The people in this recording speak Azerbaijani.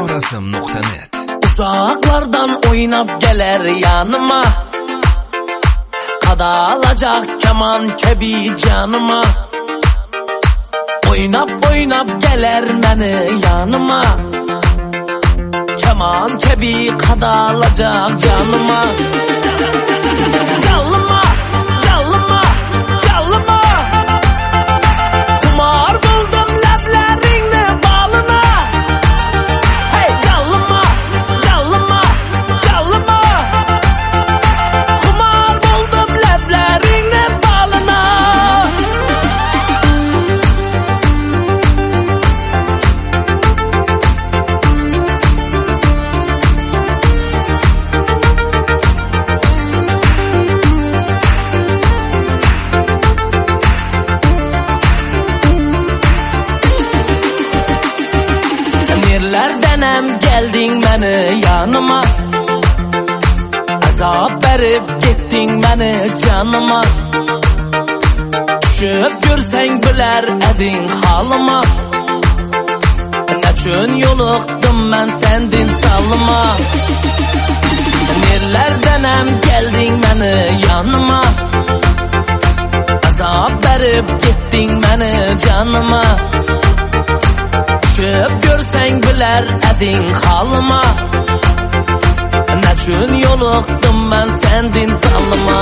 xorazm.net Uzaklardan oynap geler yanıma. Kadalacak keman kebi canıma. Oynap oynap geler beni yanıma. Keman kebi kadalacak canıma Nerelerdenem geldin beni yanıma. Azap verip gittin beni canıma. Düşüp görsen güler edin halıma. Neçün yoluqdum ben sendin salıma. Nerelerdenem geldin beni yanıma. Azap verip gittin beni canıma tushib ko'rsang bilar ading holima nachun yo'liqdim man sendin solima?